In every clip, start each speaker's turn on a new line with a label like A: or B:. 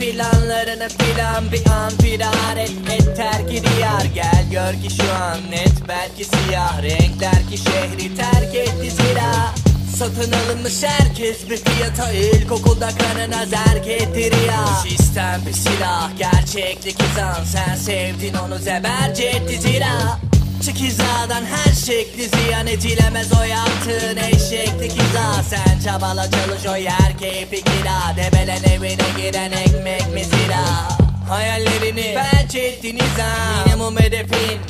A: planlarını filan bir an firar et Et terk diyar gel gör ki şu an net. Belki siyah renkler ki şehri terk etti zira. Satın alınmış herkes bir fiyata İlkokulda kanına zerk ettir ya Sistem bir silah gerçeklik izan Sen sevdin onu zeberce etti zira Çık hizadan her şekli ziyan edilemez o yaptığın eşeklik hiza. Sen çabala çalış o yer keyfi kira Debelen evine giren ekmek mi zira Hayallerini felç ettin izan Minimum hedefin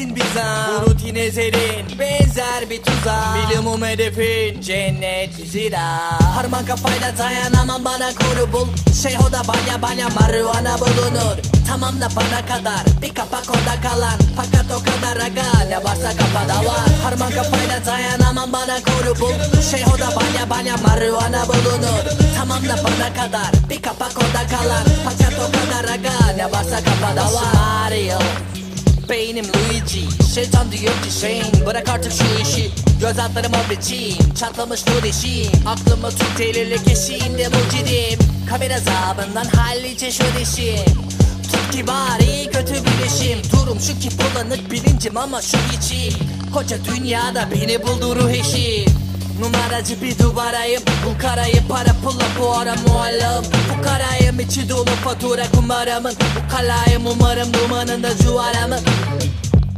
A: beklentin bizan. Bu rutin ezerin benzer bir tuzak. Minimum hedefin cennet zira. Harman kafayla dayanamam bana koru bul. Şeyhoda balya balya marihuana bulunur. Tamam da bana kadar bir kapak orada kalan. Fakat o kadar aga ne varsa kafada var. Harman kafayla dayanamam bana koru bul. Şeyhoda balya balya marihuana bulunur. Tamam da bana kadar bir kapak orada kalan. Fakat o kadar aga ne varsa kafada var Beynim Luigi. Şeytan diyor ki Shane Bırak artık şu işi. Göz altlarım o biçim Çatlamış bu dişim Aklımı tut elirle keşiğimde mucidim Kamera zabından hallice şu dişim. Tut kibari kötü bilişim Durum şu ki bulanık bilincim ama şu içim. Koca dünyada beni buldu ruh eşim Numaracı bir duvarayım Bu karayı para pulla bu ara muallım Bu karayım içi dolu fatura kumaramın Bu kalayım umarım dumanında cuvaramın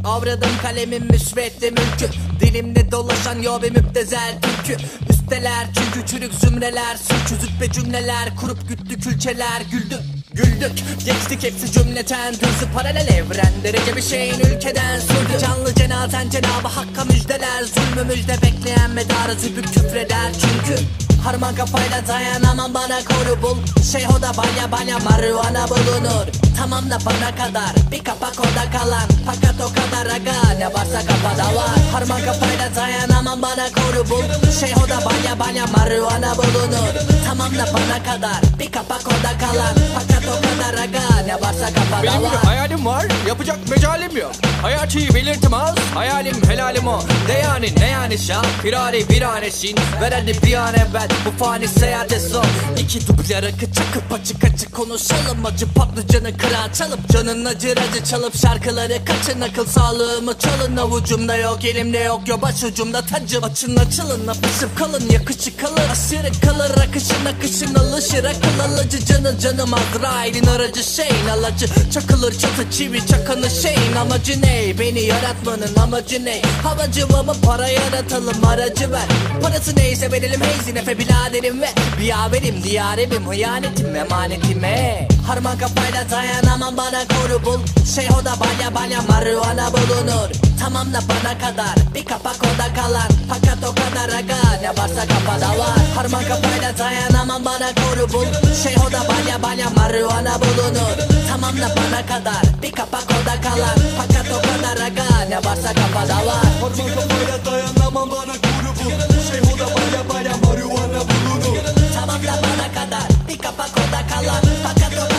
A: Avradım kalemin müsvedde mülkü. Dilimde dolaşan yo bir müptezel türkü. Üsteler çünkü çürük zümreler Sürçü. Züppe cümleler Kurup güttü külçeler güldü. Güldük geçtik hepsi cümleten Düzü. Paralel evrenlere bir şeyin ülkeden sürdü. Canlı cenazen cenabı hakka müjdeler Zulmü müjde bekleyen medarı zübük küfreder. Çünkü Harman kafayla dayanamam bana koru bul. Şeyhoda balya balya marihuana bulunur. Tamam da bana kadar bir kapak orada kalan. Fakat o kadar aga ne varsa kafada var. Harman kafayla dayanamam bana koru bul. Şeyhoda balya balya marihuana bulunur. Tamam da bana kadar bir kapak orada kalan. Fakat o ne
B: Benim bir hayalim var, yapacak mecalim yok. Hayatı belirtim az, hayalim helalim o. De yani ne yani şah, firari viraneşin. Ver hadi bir an evvel, bu fani seyahate son. İki duble rakı çakıp açık açık konuşalım. Acı patlıcanı kıra çalıp canın acır acı çalıp şarkıları kaçın akıl sağlığımı çalın. Avucumda yok, elimde yok, yo başucumda tacım. Açın açılın, apışıp kalın, yakıcı kalır. Aşırı kalır, akışın akışın alışır. Akıl alıcı canın canım Azrail'in aracı şeyin alacı Çakılır çatı çivi çakanı şeyin amacı ne? Beni yaratmanın amacı ne? Havacıvamı para yaratalım aracı ver Parası neyse verelim heyzin efe biraderim ve Bir yaverim diyaremim hıyanetim emanetime Harman kafayla dayanamam bana koru bul. Şeyhoda balya balya marihuana bulunur. Tamam da bana kadar bir kapak orada kalan. Fakat o kadar aga ne varsa kafada var. Harman kafayla dayanamam bana koru bul. Şeyhoda balya balya marihuana bulunur. Tamam da bana kadar bir kapak orada kalan. Fakat o kadar aga ne varsa kafada var.
C: Harman kafayla dayanamam bana kuru bul. Şeyhoda balya balya marihuana bulunur.
A: Tamam da bana kadar bir kapak orada kalan. Fakat o